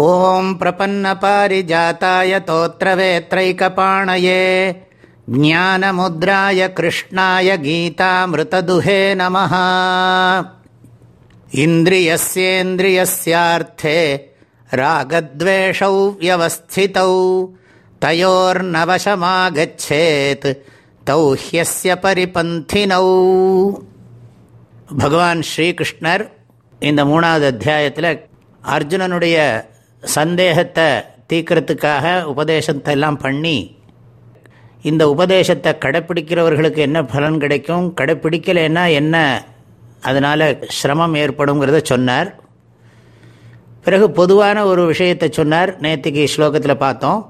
ஓம் பிரபன்னபாரிஜாத்தாய தோத்திரவேத்ரைக்கபாணயே ஞானமுத்ராய கிருஷ்ணாய கீதாமிருததுஹே நம இந்திரியசேந்திரியஸ்யார்த்தே ராகத்வேஷௌ வியவஸ்திதௌ. தயோர்நவசமாகச்சேத் தௌஹ்யஸ்ய பரிபந்தினௌ. பகவான் ஸ்ரீகிருஷ்ணர் இந்த மூணாவது அத்தியாயத்தில் அர்ஜுனனுடைய சந்தேகத்தை தீக்கிறதுக்காக உபதேசத்தை எல்லாம் பண்ணி இந்த உபதேசத்தை கடைப்பிடிக்கிறவர்களுக்கு என்ன பலன் கிடைக்கும் கடைப்பிடிக்கலைன்னா என்ன அதனால் சிரமம் ஏற்படுங்கிறத சொன்னார். பிறகு பொதுவான ஒரு விஷயத்தை சொன்னார் நேற்றுக்கு ஸ்லோகத்தில் பார்த்தோம்.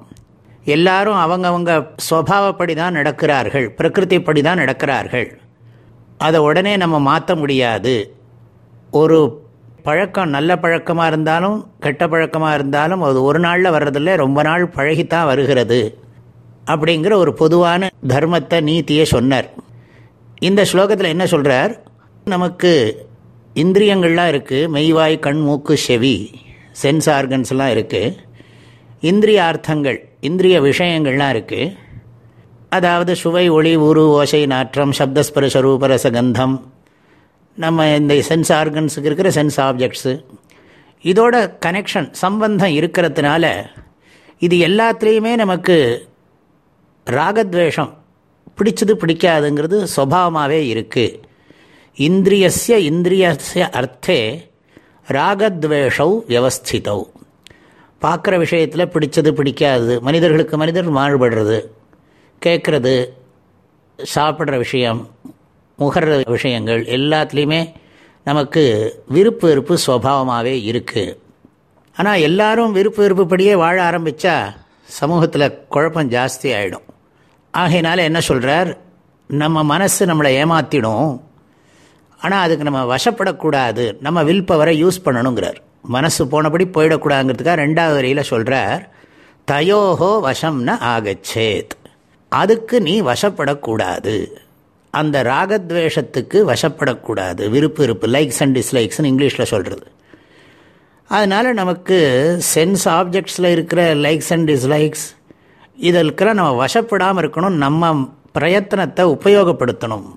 எல்லாரும் அவங்கவங்க ஸ்வபாவப்படி தான் நடக்கிறார்கள் பிரகிருதிப்படி தான் நடக்கிறார்கள். அதை உடனே நம்ம மாற்ற முடியாது. ஒரு பழக்கம் நல்ல பழக்கமாக இருந்தாலும் கெட்ட பழக்கமாக இருந்தாலும் அது ஒரு நாளில் வர்றதில்ல ரொம்ப நாள் பழகித்தான் வருகிறது அப்படிங்கிற ஒரு பொதுவான தர்மத்தை நீத்தியை சொன்னார். இந்த ஸ்லோகத்தில் என்ன சொல்கிறார் நமக்கு இந்திரியங்கள்லாம் இருக்குது மெய்வாய் கண் மூக்கு செவி சென்ஸ் ஆர்கன்ஸ்லாம் இருக்குது இந்திரிய அர்த்தங்கள் இந்திரிய விஷயங்கள்லாம் இருக்குது அதாவது சுவை ஒளி உரு ஓசை நாற்றம் சப்தஸ்பரச ரூபரச கந்தம் நம்ம இந்த சென்ஸ் ஆர்கன்ஸுக்கு இருக்கிற சென்ஸ் ஆப்ஜெக்ட்ஸு இதோட கனெக்ஷன் சம்பந்தம் இருக்கிறதுனால இது எல்லாத்துலேயுமே நமக்கு ராகத்வேஷம் பிடிச்சது பிடிக்காதுங்கிறது சுவாவமாகவே இருக்குது இந்திரியஸ்ய இந்திரியஸ்ய அர்த்தே ராகத்வேஷௌ வியவஸ்திதௌ. பார்க்குற விஷயத்தில் பிடிச்சது பிடிக்காது மனிதர்களுக்கு மனிதர் மாறுபடுறது கேட்குறது சாப்பிட்ற விஷயம் முகர்ற விஷயங்கள் எல்லாத்துலேயுமே நமக்கு விருப்பு வெறுப்பு சுவாவமாகவே இருக்குது ஆனால் எல்லாரும் விருப்பு வெறுப்புப்படியே வாழ ஆரம்பித்தா சமூகத்தில் குழப்பம் ஜாஸ்தி ஆகிடும் ஆகையினால என்ன சொல்கிறார் நம்ம மனசு நம்மளை ஏமாற்றிடும் ஆனால் அதுக்கு நம்ம வசப்படக்கூடாது. நம்ம வில் பவரை யூஸ் பண்ணணுங்கிறார். மனசு போனபடி போயிடக்கூடாதுங்கிறதுக்காக ரெண்டாவது வரியில் சொல்கிறார் தயோஹோ வசம்னு ஆகச்சேத். அதுக்கு நீ வசப்படக்கூடாது. அந்த ராகத்வேஷத்துக்கு வசப்படக்கூடாது. விருப்பு இருப்பு லைக்ஸ் அண்ட் டிஸ்லைக்ஸ்னு இங்கிலீஷில் சொல்கிறது அதனால் நமக்கு சென்ஸ் ஆப்ஜெக்ட்ஸில் இருக்கிற லைக்ஸ் அண்ட் டிஸ்லைக்ஸ் இதற்கெல்லாம் நம்ம வசப்படாமல் இருக்கணும் நம்ம பிரயத்தனத்தை உபயோகப்படுத்தணும்.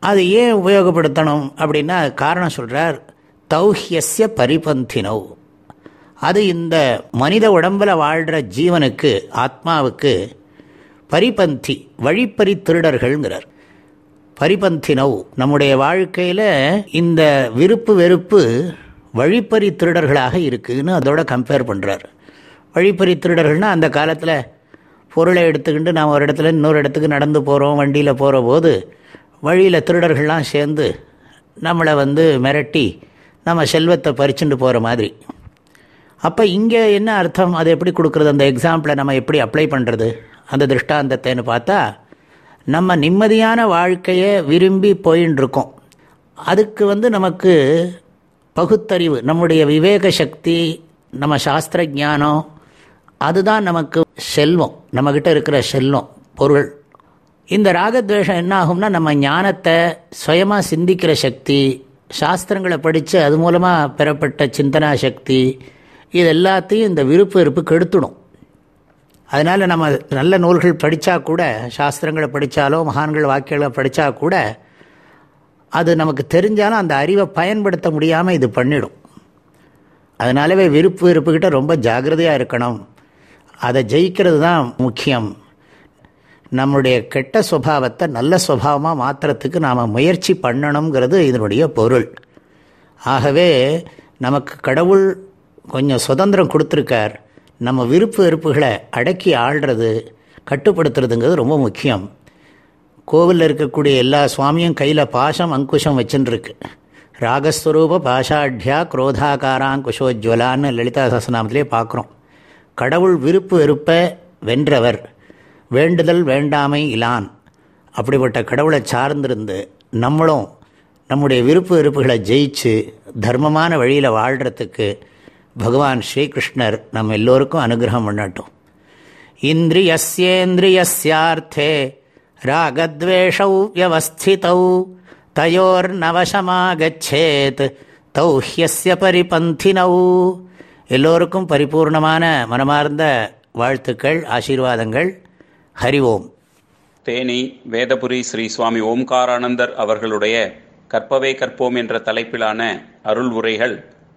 அது ஏன் உபயோகப்படுத்தணும் அப்படின்னா காரணம் சொல்கிறார் தௌஹ்யசிய பரிபந்தினவ் அது இந்த மனித உடம்பில் வாழ்கிற ஜீவனுக்கு ஆத்மாவுக்கு பரிபந்தி வழிப்பறி திருடர்கள்ங்கிறார் பரிபந்தினவ் நம்முடைய வாழ்க்கையில் இந்த விருப்பு வெறுப்பு வழிப்பறி திருடர்களாக இருக்குதுன்னு அதோட கம்பேர் பண்ணுறார் வழிப்பறி திருடர்கள்னால் அந்த காலத்தில் பொருளை எடுத்துக்கிட்டு நாம் ஒரு இடத்துல இன்னொரு இடத்துக்கு நடந்து போகிறோம் வண்டியில் போகிற போது வழியில் திருடர்கள்லாம் சேர்ந்து நம்மளை வந்து மிரட்டி நம்ம செல்வத்தை பறிச்சுட்டு போகிற மாதிரி. அப்போ இங்கே என்ன அர்த்தம்? அதை எப்படி கொடுக்குறது? அந்த எக்ஸாம்பிளை நம்ம எப்படி அப்ளை பண்ணுறது அந்த திருஷ்டாந்தத்தைன்னு பார்த்தா நம்ம நிம்மதியான வாழ்க்கையை விரும்பி போயின்னு இருக்கோம் அதுக்கு வந்து நமக்கு பகுத்தறிவு நம்முடைய விவேக சக்தி நம்ம சாஸ்திர ஜானம் அதுதான் நமக்கு செல்வம். நம்மக்கிட்ட இருக்கிற செல்வம் பொருள். இந்த ராகத்வேஷம் என்ன ஆகும்னா நம்ம ஞானத்தை சுயமாக சிந்திக்கிற சக்தி சாஸ்திரங்களை படித்து அது மூலமாக பெறப்பட்ட சிந்தனா சக்தி இது எல்லாத்தையும் இந்த விருப்பு வெறுப்பு கெடுத்துடும் அதனால் நம்ம நல்ல நூல்கள் படித்தா கூட சாஸ்திரங்களை படித்தாலோ மகான்கள் வாக்கியங்களை படித்தா கூட அது நமக்கு தெரிஞ்சாலும் அந்த அறிவை பயன்படுத்த முடியாமல் இது பண்ணிடும். அதனாலவே விருப்பு வெறுப்புக்கிட்ட ரொம்ப ஜாகிரதையாக இருக்கணும். அதை ஜெயிக்கிறது தான் முக்கியம். நம்முடைய கெட்ட சுவாவத்தை நல்ல சுவாவமாக மாற்றுறதுக்கு நாம் முயற்சி பண்ணணுங்கிறது இதனுடைய பொருள். ஆகவே நமக்கு கடவுள் கொஞ்சம் சுதந்திரம் கொடுத்துருக்கார். நம்ம விருப்பு வெறுப்புகளை அடக்கி ஆள்றது கட்டுப்படுத்துறதுங்கிறது ரொம்ப முக்கியம். கோவிலில் இருக்கக்கூடிய எல்லா சுவாமியும் கையில் பாசம் அங்குஷம் வச்சுன்னு ராகஸ்வரூப பாஷாட்யா குரோதாகாராங்குஷோஜ்வலான்னு லலிதா சசநாமத்திலே பார்க்குறோம் கடவுள் விருப்பு வெறுப்பை வென்றவர் வேண்டுதல் வேண்டாமை இலான். அப்படிப்பட்ட கடவுளை சார்ந்திருந்து நம்மளும் நம்முடைய விருப்பு வெறுப்புகளை ஜெயிச்சு தர்மமான வழியில் வாழ்கிறதுக்கு பகவான் ஸ்ரீகிருஷ்ணர் நம்ம எல்லோருக்கும் அனுகிரகம் பண்ணட்டும். இந்திரியஸ்யேந்திரியஸ்யார்த்தே ராகத்வேஷௌ வியவஸ்திதௌ தயோர் நவசமாகச்சேத் தௌஹ்யஸ்ய பரிபந்தினௌ. எல்லோருக்கும் பரிபூர்ணமான மனமார்ந்த வாழ்த்துக்கள் ஆசீர்வாதங்கள். ஹரி ஓம். தேனி வேதபுரி ஸ்ரீ சுவாமி ஓம்காரானந்தர் அவர்களுடைய கற்பவே கற்போம் என்ற தலைப்பிலான அருள் உரைகள்